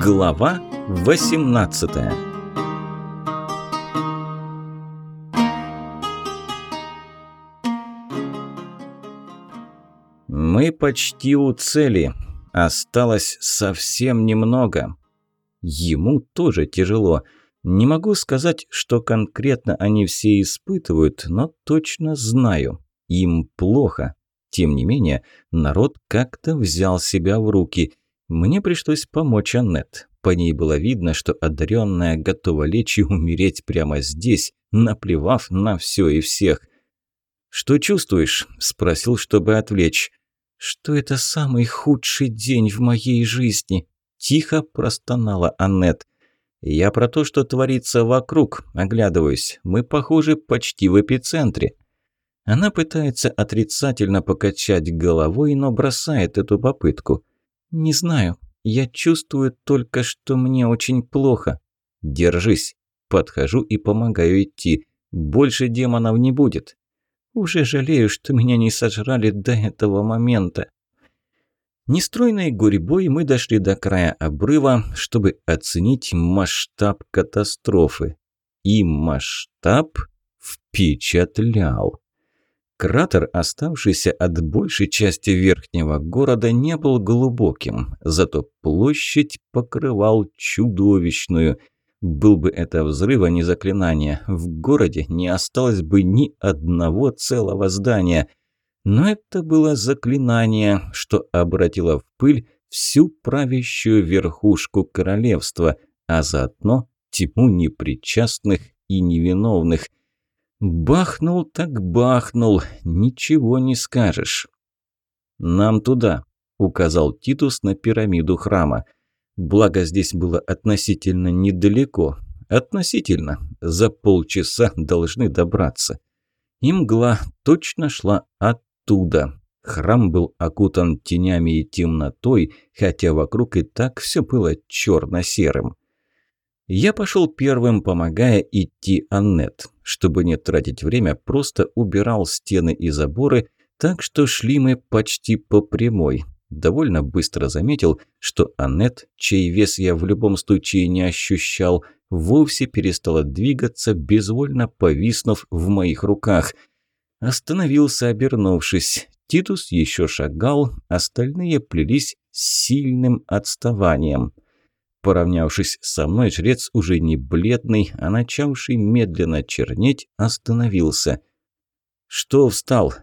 Глава 18 Мы почти у цели. Осталось совсем немного. Ему тоже тяжело. Не могу сказать, что конкретно они все испытывают, но точно знаю. Им плохо. Тем не менее, народ как-то взял себя в руки. Мне пришлось помочь Аннет. По ней было видно, что одаренная готова лечь и умереть прямо здесь, наплевав на все и всех. «Что чувствуешь?» – спросил, чтобы отвлечь. «Что это самый худший день в моей жизни?» – тихо простонала Аннет. «Я про то, что творится вокруг, оглядываюсь. Мы, похоже, почти в эпицентре». Она пытается отрицательно покачать головой, но бросает эту попытку. «Не знаю. Я чувствую только, что мне очень плохо. Держись». Подхожу и помогаю идти. Больше демонов не будет. Уже жалею, что меня не сожрали до этого момента. Нестройной гурьбой мы дошли до края обрыва, чтобы оценить масштаб катастрофы. И масштаб впечатлял. Кратер, оставшийся от большей части верхнего города, не был глубоким, зато площадь покрывал чудовищную. Был бы это взрыв, а не заклинание, в городе не осталось бы ни одного целого здания. Но это было заклинание, что обратило в пыль всю правящую верхушку королевства, а заодно тьму непричастных и невиновных – Бахнул так бахнул, ничего не скажешь. «Нам туда», – указал Титус на пирамиду храма. Благо здесь было относительно недалеко. Относительно. За полчаса должны добраться. И мгла точно шла оттуда. Храм был окутан тенями и темнотой, хотя вокруг и так все было черно-серым. Я пошел первым, помогая идти Аннет. Чтобы не тратить время, просто убирал стены и заборы, так что шли мы почти по прямой. Довольно быстро заметил, что Аннет, чей вес я в любом случае не ощущал, вовсе перестала двигаться, безвольно повиснув в моих руках. Остановился, обернувшись. Титус еще шагал, остальные плелись с сильным отставанием. Поравнявшись со мной, жрец уже не бледный, а начавший медленно чернеть, остановился. «Что встал?»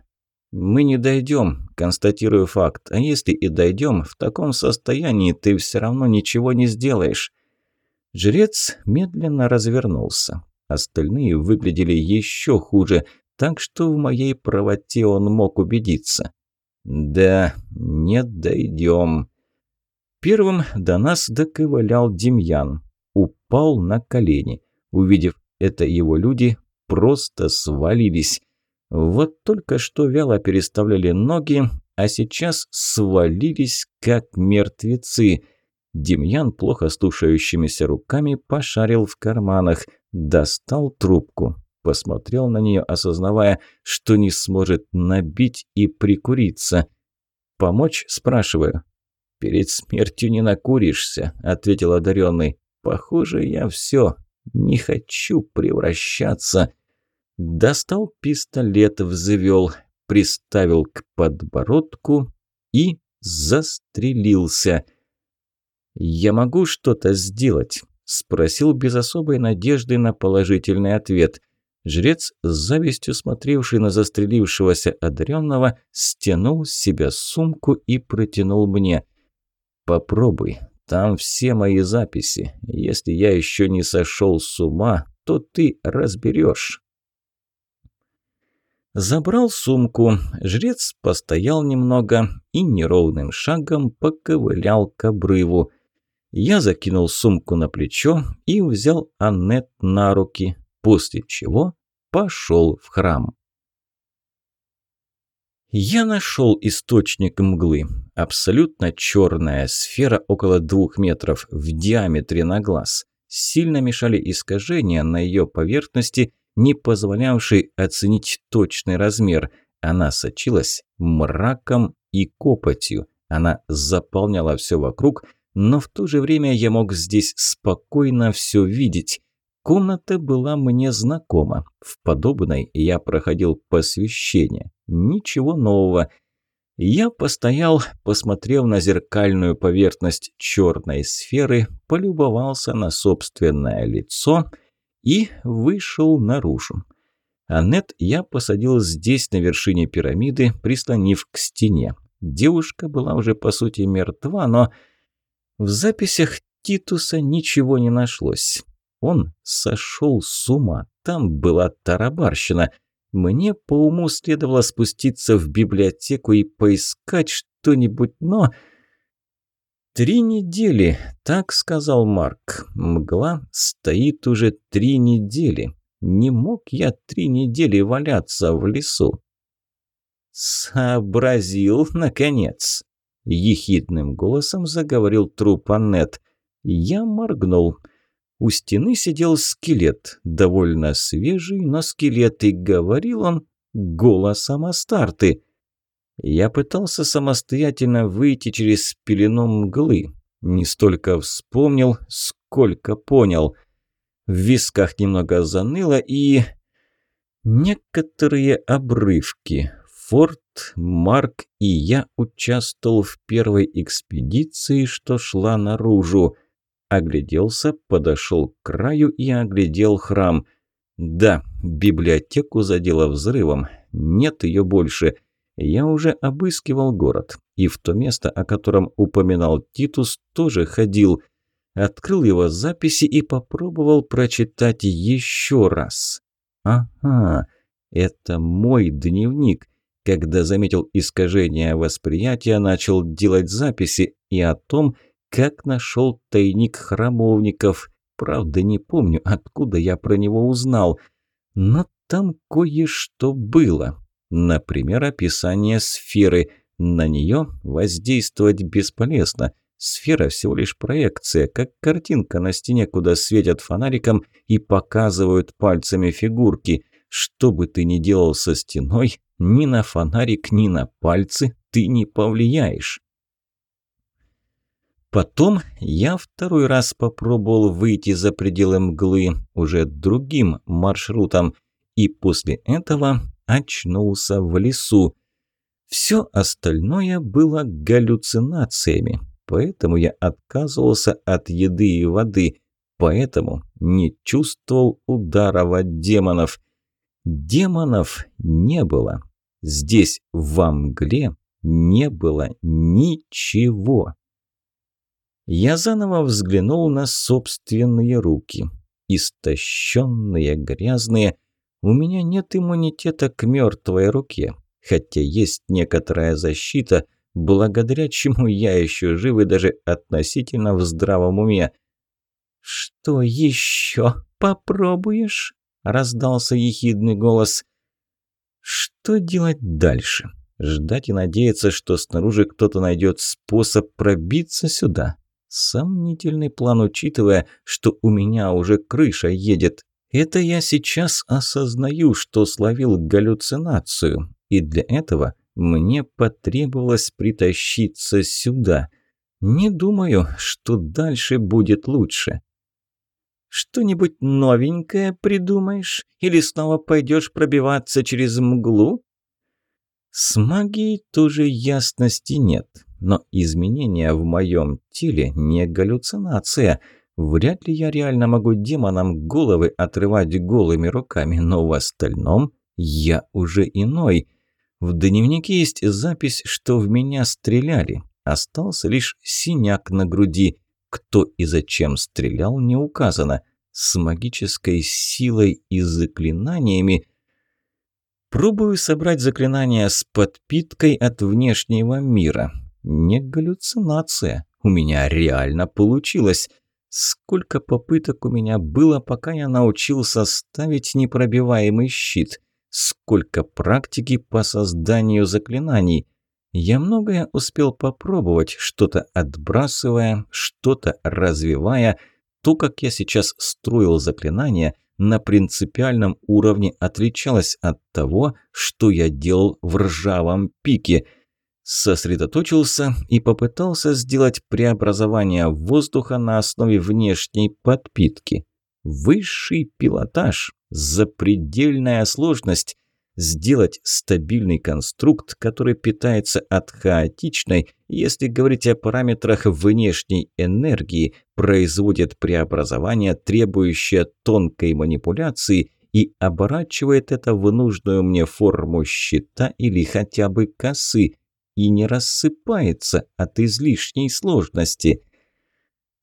«Мы не дойдем, констатирую факт. А если и дойдем, в таком состоянии ты все равно ничего не сделаешь». Жрец медленно развернулся. Остальные выглядели еще хуже, так что в моей правоте он мог убедиться. «Да, не дойдем». Первым до нас доковылял Демьян. Упал на колени. Увидев это его люди, просто свалились. Вот только что вяло переставляли ноги, а сейчас свалились как мертвецы. Демьян, плохо слушающимися руками, пошарил в карманах, достал трубку, посмотрел на нее, осознавая, что не сможет набить и прикуриться. «Помочь?» – спрашиваю. «Перед смертью не накуришься», – ответил одаренный. «Похоже, я все. Не хочу превращаться». Достал пистолет, взвел, приставил к подбородку и застрелился. «Я могу что-то сделать?» – спросил без особой надежды на положительный ответ. Жрец, с завистью смотревший на застрелившегося одаренного, стянул с себя сумку и протянул мне – Попробуй. Там все мои записи. Если я еще не сошел с ума, то ты разберешь. Забрал сумку, жрец постоял немного и неровным шагом поковылял к обрыву. Я закинул сумку на плечо и взял Аннет на руки, после чего пошел в храм. Я нашел источник мглы. Абсолютно черная сфера около двух метров в диаметре на глаз. Сильно мешали искажения на ее поверхности, не позволявшие оценить точный размер. Она сочилась мраком и копотью. Она заполняла все вокруг, но в то же время я мог здесь спокойно все видеть. Комната была мне знакома. В подобной я проходил посвящение. Ничего нового. Я постоял, посмотрел на зеркальную поверхность черной сферы, полюбовался на собственное лицо и вышел наружу. Аннет я посадил здесь, на вершине пирамиды, прислонив к стене. Девушка была уже, по сути, мертва, но в записях Титуса ничего не нашлось. Он сошел с ума. Там была тарабарщина. Мне по уму следовало спуститься в библиотеку и поискать что-нибудь, но... «Три недели», — так сказал Марк. «Мгла стоит уже три недели. Не мог я три недели валяться в лесу». «Сообразил, наконец!» – ехидным голосом заговорил труп Аннет. Я моргнул. У стены сидел скелет, довольно свежий, но скелет, и говорил он голосом Астарты. Я пытался самостоятельно выйти через пелену мглы. Не столько вспомнил, сколько понял. В висках немного заныло и... Некоторые обрывки. Форд, Марк и я участвовал в первой экспедиции, что шла наружу. Огляделся, подошел к краю и оглядел храм. Да, библиотеку задело взрывом. Нет ее больше. Я уже обыскивал город. И в то место, о котором упоминал Титус, тоже ходил. Открыл его записи и попробовал прочитать еще раз. Ага, это мой дневник. Когда заметил искажение восприятия, начал делать записи и о том, как нашел тайник храмовников. Правда, не помню, откуда я про него узнал. Но там кое-что было. Например, описание сферы. На нее воздействовать бесполезно. Сфера всего лишь проекция, как картинка на стене, куда светят фонариком и показывают пальцами фигурки. Что бы ты ни делал со стеной, ни на фонарик, ни на пальцы ты не повлияешь. Потом я второй раз попробовал выйти за пределы мглы уже другим маршрутом, и после этого очнулся в лесу. Все остальное было галлюцинациями, поэтому я отказывался от еды и воды, поэтому не чувствовал ударов от демонов. Демонов не было. Здесь, в мгле, не было ничего. Я заново взглянул на собственные руки. Истощенные, грязные. У меня нет иммунитета к мертвой руке, хотя есть некоторая защита, благодаря чему я еще жив и даже относительно в здравом уме. «Что еще попробуешь?» – раздался ехидный голос. «Что делать дальше?» Ждать и надеяться, что снаружи кто-то найдет способ пробиться сюда. Сомнительный план, учитывая, что у меня уже крыша едет. Это я сейчас осознаю, что словил галлюцинацию, и для этого мне потребовалось притащиться сюда. Не думаю, что дальше будет лучше. Что-нибудь новенькое придумаешь? Или снова пойдешь пробиваться через мглу? С магией тоже ясности нет но изменения в моем теле не галлюцинация. Вряд ли я реально могу демонам головы отрывать голыми руками, но в остальном я уже иной. В дневнике есть запись, что в меня стреляли. Остался лишь синяк на груди. Кто и зачем стрелял, не указано. С магической силой и заклинаниями Пробую собрать заклинания с подпиткой от внешнего мира. Не галлюцинация. У меня реально получилось. Сколько попыток у меня было, пока я научился ставить непробиваемый щит. Сколько практики по созданию заклинаний. Я многое успел попробовать, что-то отбрасывая, что-то развивая. То, как я сейчас строил заклинания, на принципиальном уровне отличалось от того, что я делал в ржавом пике – Сосредоточился и попытался сделать преобразование воздуха на основе внешней подпитки. Высший пилотаж, запредельная сложность. Сделать стабильный конструкт, который питается от хаотичной, если говорить о параметрах внешней энергии, производит преобразование, требующее тонкой манипуляции и оборачивает это в нужную мне форму щита или хотя бы косы, и не рассыпается от излишней сложности –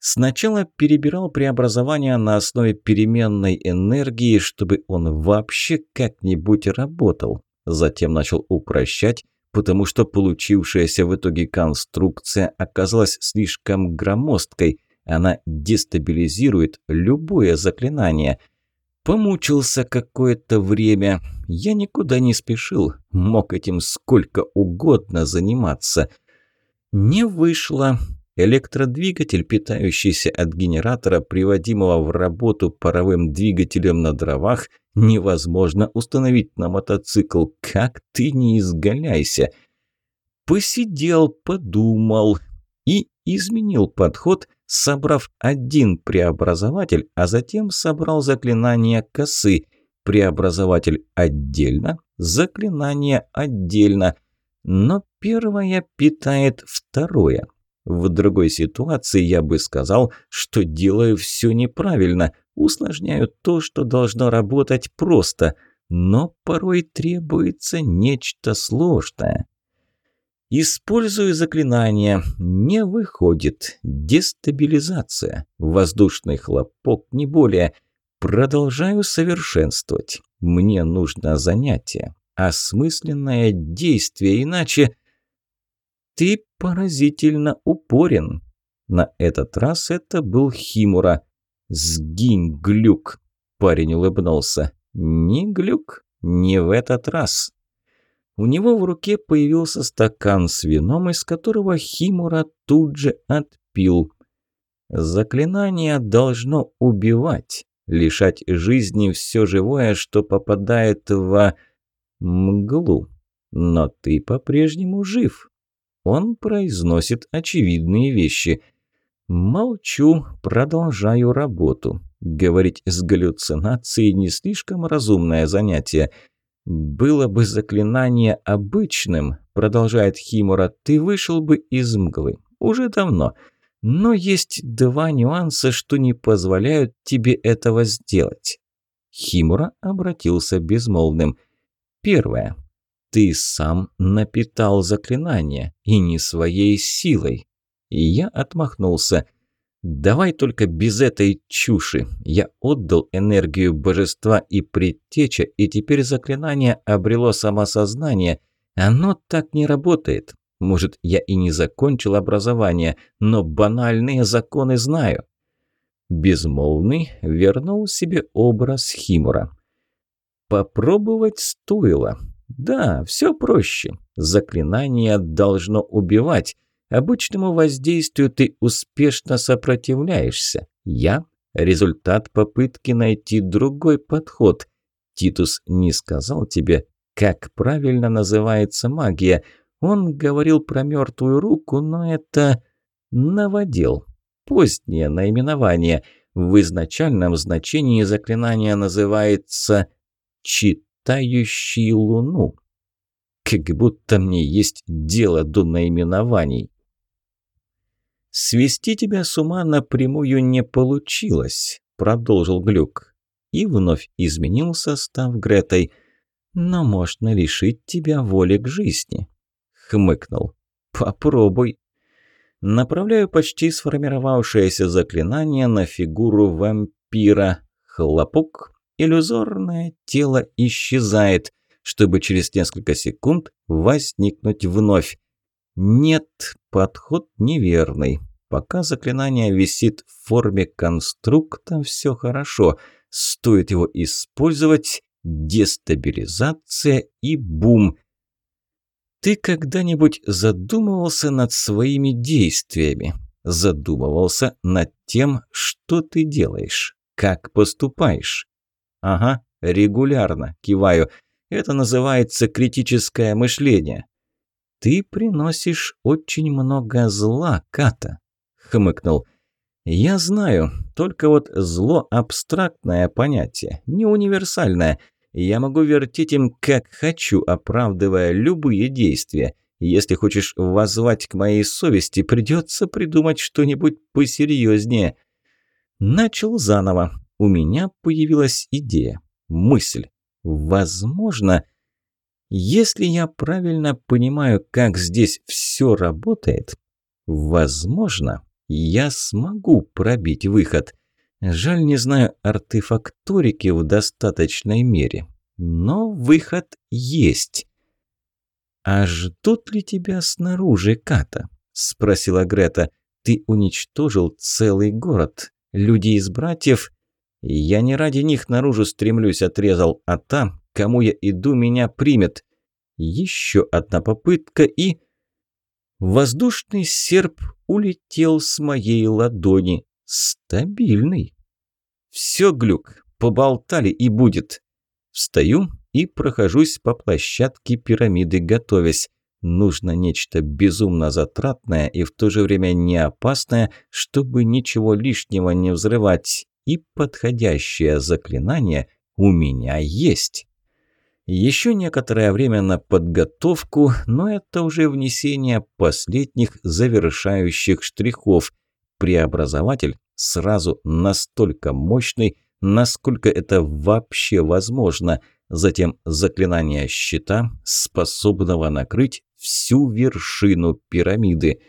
Сначала перебирал преобразования на основе переменной энергии, чтобы он вообще как-нибудь работал. Затем начал упрощать, потому что получившаяся в итоге конструкция оказалась слишком громоздкой. Она дестабилизирует любое заклинание. Помучился какое-то время. Я никуда не спешил, мог этим сколько угодно заниматься. Не вышло. Электродвигатель, питающийся от генератора, приводимого в работу паровым двигателем на дровах, невозможно установить на мотоцикл. Как ты не изгаляйся! Посидел, подумал и изменил подход, собрав один преобразователь, а затем собрал заклинание косы. Преобразователь отдельно, заклинание отдельно. Но первое питает второе. В другой ситуации я бы сказал, что делаю все неправильно, усложняю то, что должно работать просто, но порой требуется нечто сложное. Использую заклинание. Не выходит. Дестабилизация. Воздушный хлопок, не более. Продолжаю совершенствовать. Мне нужно занятие. Осмысленное действие, иначе... Ты поразительно упорен. На этот раз это был Химура. «Сгинь, глюк!» Парень улыбнулся. «Не глюк, не в этот раз». У него в руке появился стакан с вином, из которого Химура тут же отпил. Заклинание должно убивать, лишать жизни все живое, что попадает в мглу. Но ты по-прежнему жив. Он произносит очевидные вещи. Молчу, продолжаю работу. Говорить с галлюцинацией не слишком разумное занятие. «Было бы заклинание обычным», – продолжает Химура, – «ты вышел бы из мглы. Уже давно. Но есть два нюанса, что не позволяют тебе этого сделать». Химура обратился безмолвным. Первое. Ты сам напитал заклинание, и не своей силой. И я отмахнулся. Давай только без этой чуши. Я отдал энергию божества и предтеча, и теперь заклинание обрело самосознание. Оно так не работает. Может, я и не закончил образование, но банальные законы знаю. Безмолвный вернул себе образ Химура. Попробовать стоило. Да, все проще. Заклинание должно убивать. Обычному воздействию ты успешно сопротивляешься. Я – результат попытки найти другой подход. Титус не сказал тебе, как правильно называется магия. Он говорил про мертвую руку, но это новодел. Позднее наименование. В изначальном значении заклинание называется «чит» тающий луну. Как будто мне есть дело до наименований. «Свести тебя с ума напрямую не получилось», – продолжил Глюк. И вновь изменился, став Гретой. «Но можно лишить тебя воли к жизни», – хмыкнул. «Попробуй». Направляю почти сформировавшееся заклинание на фигуру вампира. Хлопок, иллюзорное тело исчезает, чтобы через несколько секунд возникнуть вновь. Нет, подход неверный. Пока заклинание висит в форме конструкта, все хорошо. Стоит его использовать, дестабилизация и бум. Ты когда-нибудь задумывался над своими действиями? Задумывался над тем, что ты делаешь? Как поступаешь? «Ага, регулярно», – киваю. «Это называется критическое мышление». Ты приносишь очень много зла, Ката», – хмыкнул. «Я знаю, только вот зло – абстрактное понятие, не универсальное. Я могу вертеть им как хочу, оправдывая любые действия. Если хочешь воззвать к моей совести, придется придумать что-нибудь посерьезнее». Начал заново. У меня появилась идея, мысль. Возможно, если я правильно понимаю, как здесь все работает, возможно, я смогу пробить выход. Жаль, не знаю артефакторики в достаточной мере, но выход есть. «А ждут ли тебя снаружи, Ката?» – спросила Грета. «Ты уничтожил целый город. Люди из братьев...» «Я не ради них наружу стремлюсь», – отрезал, «а там кому я иду, меня примет. Еще одна попытка и... Воздушный серп улетел с моей ладони. Стабильный. Все, глюк, поболтали и будет. Встаю и прохожусь по площадке пирамиды, готовясь. Нужно нечто безумно затратное и в то же время не опасное, чтобы ничего лишнего не взрывать. И подходящее заклинание у меня есть. Еще некоторое время на подготовку, но это уже внесение последних завершающих штрихов. Преобразователь сразу настолько мощный, насколько это вообще возможно. Затем заклинание щита, способного накрыть всю вершину пирамиды.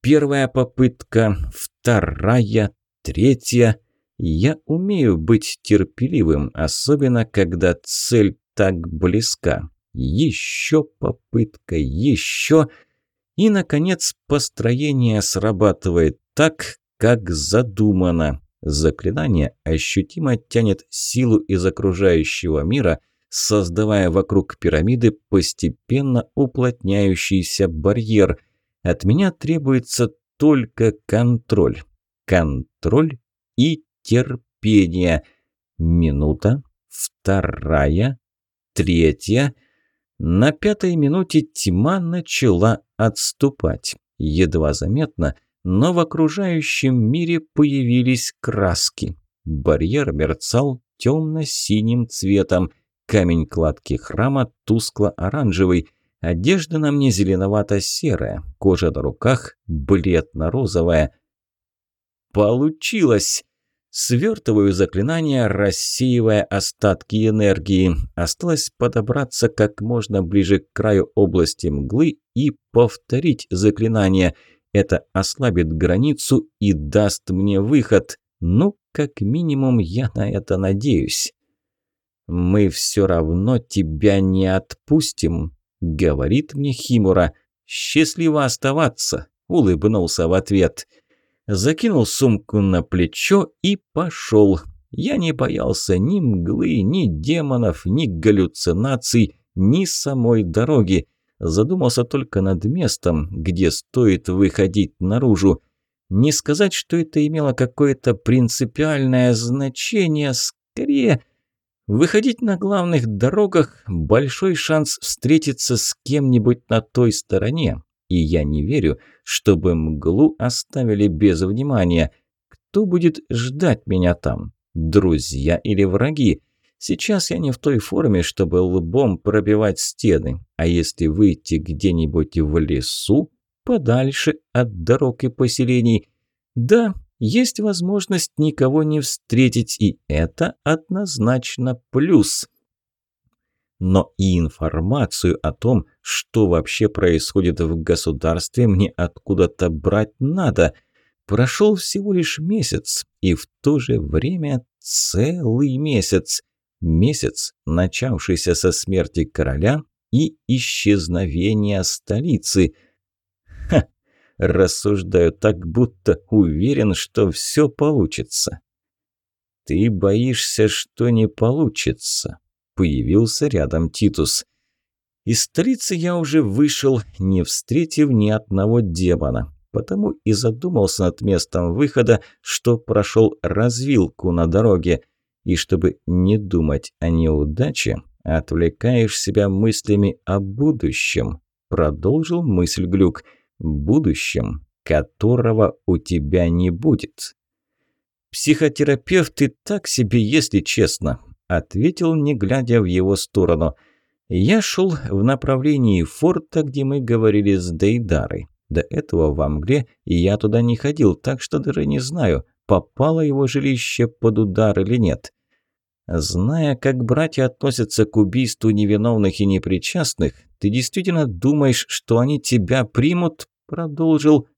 Первая попытка, вторая, третья. Я умею быть терпеливым, особенно когда цель так близка. Еще попытка, еще... И, наконец, построение срабатывает так, как задумано. Заклинание ощутимо тянет силу из окружающего мира, создавая вокруг пирамиды постепенно уплотняющийся барьер. От меня требуется только контроль. Контроль и терпение. Минута, вторая, третья. На пятой минуте тьма начала отступать. Едва заметно, но в окружающем мире появились краски. Барьер мерцал темно-синим цветом. Камень кладки храма тускло-оранжевый. Одежда на мне зеленовато-серая. Кожа на руках бледно-розовая. «Получилось!» Свертываю заклинание, рассеивая остатки энергии. Осталось подобраться как можно ближе к краю области мглы и повторить заклинание. Это ослабит границу и даст мне выход. Ну, как минимум, я на это надеюсь. «Мы все равно тебя не отпустим», — говорит мне Химура. «Счастливо оставаться», — улыбнулся в ответ. «Я закинул сумку на плечо и пошел. Я не боялся ни мглы, ни демонов, ни галлюцинаций, ни самой дороги. Задумался только над местом, где стоит выходить наружу. Не сказать, что это имело какое-то принципиальное значение, скорее... Выходить на главных дорогах – большой шанс встретиться с кем-нибудь на той стороне, и я не верю, чтобы мглу оставили без внимания. Кто будет ждать меня там? Друзья или враги? Сейчас я не в той форме, чтобы лбом пробивать стены. А если выйти где-нибудь в лесу, подальше от дорог и поселений? Да, есть возможность никого не встретить, и это однозначно плюс но и информацию о том, что вообще происходит в государстве, мне откуда-то брать надо. Прошел всего лишь месяц, и в то же время целый месяц. Месяц, начавшийся со смерти короля и исчезновения столицы. Ха! Рассуждаю так, будто уверен, что все получится. Ты боишься, что не получится появился рядом Титус. Из столицы я уже вышел, не встретив ни одного демона, потому и задумался над местом выхода, что прошел развилку на дороге. И чтобы не думать о неудаче, отвлекаешь себя мыслями о будущем. продолжил мысль Глюк, будущем, которого у тебя не будет. Психотерапевт и так себе, если честно, ответил, не глядя в его сторону. Я шел в направлении форта, где мы говорили с Дейдарой. До этого в Мгле я туда не ходил, так что даже не знаю, попало его жилище под удар или нет. Зная, как братья относятся к убийству невиновных и непричастных, ты действительно думаешь, что они тебя примут?» – продолжил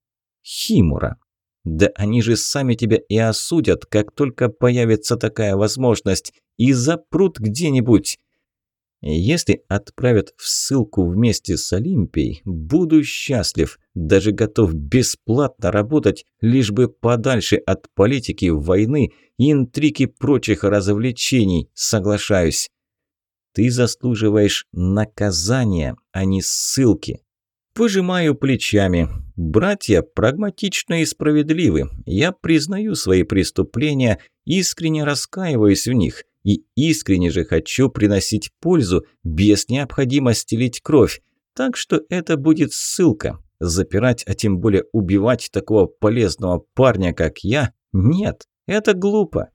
Химура. «Да они же сами тебя и осудят, как только появится такая возможность, и запрут где-нибудь. Если отправят в ссылку вместе с Олимпией, буду счастлив, даже готов бесплатно работать, лишь бы подальше от политики, войны, интриг и прочих развлечений, соглашаюсь. Ты заслуживаешь наказания, а не ссылки. Пожимаю плечами. Братья прагматичны и справедливы. Я признаю свои преступления, искренне раскаиваюсь в них – и искренне же хочу приносить пользу без необходимости лить кровь. Так что это будет ссылка. Запирать, а тем более убивать такого полезного парня, как я, нет, это глупо.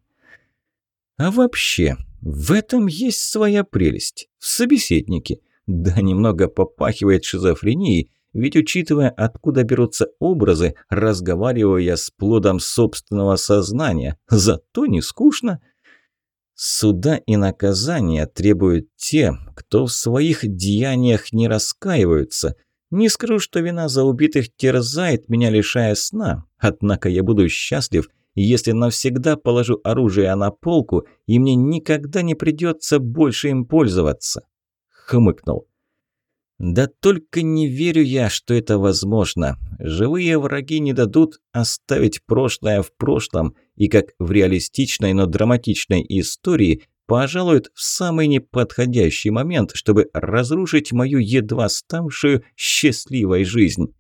А вообще, в этом есть своя прелесть. В собеседнике. Да, немного попахивает шизофренией, ведь учитывая, откуда берутся образы, разговариваю я с плодом собственного сознания, зато не скучно – Суда и наказания требуют те, кто в своих деяниях не раскаиваются. Не скажу, что вина за убитых терзает меня, лишая сна, однако я буду счастлив, если навсегда положу оружие на полку, и мне никогда не придется больше им пользоваться. Хмыкнул. Да только не верю я, что это возможно. Живые враги не дадут оставить прошлое в прошлом, и как в реалистичной, но драматичной истории пожалуют в самый неподходящий момент, чтобы разрушить мою едва ставшую счастливой жизнь.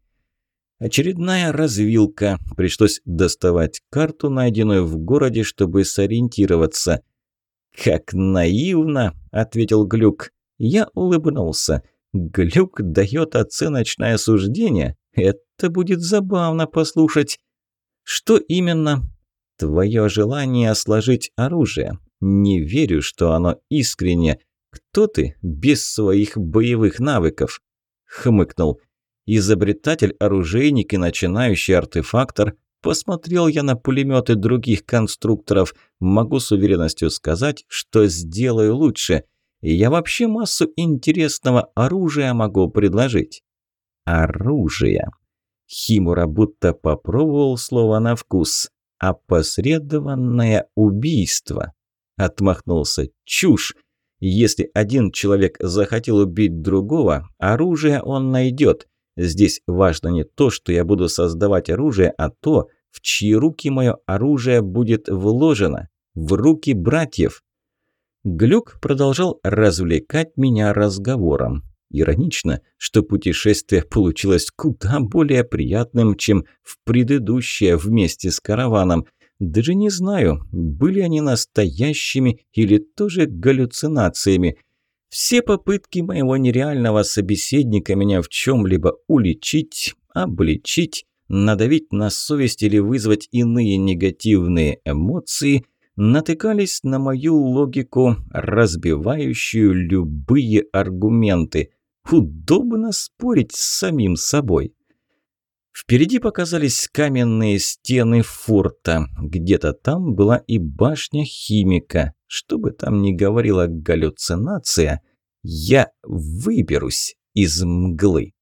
Очередная развилка. Пришлось доставать карту, найденную в городе, чтобы сориентироваться. «Как наивно!» – ответил Глюк. Я улыбнулся. Глюк дает оценочное суждение. Это будет забавно послушать. Что именно? Твое желание сложить оружие. Не верю, что оно искренне. Кто ты без своих боевых навыков? Хмыкнул. Изобретатель, оружейник и начинающий артефактор. Посмотрел я на пулеметы других конструкторов. Могу с уверенностью сказать, что сделаю лучше. Я вообще массу интересного оружия могу предложить. Оружие. Химура будто попробовал слово на вкус. «Опосредованное убийство», – отмахнулся. «Чушь! Если один человек захотел убить другого, оружие он найдет. Здесь важно не то, что я буду создавать оружие, а то, в чьи руки мое оружие будет вложено. В руки братьев. Глюк продолжал развлекать меня разговором. Иронично, что путешествие получилось куда более приятным, чем в предыдущее вместе с караваном. Даже не знаю, были они настоящими или тоже галлюцинациями. Все попытки моего нереального собеседника меня в чем-либо уличить, обличить, надавить на совесть или вызвать иные негативные эмоции – натыкались на мою логику, разбивающую любые аргументы. Удобно спорить с самим собой. Впереди показались каменные стены форта. Где-то там была и башня химика. Что бы там ни говорила галлюцинация, я выберусь из мглы.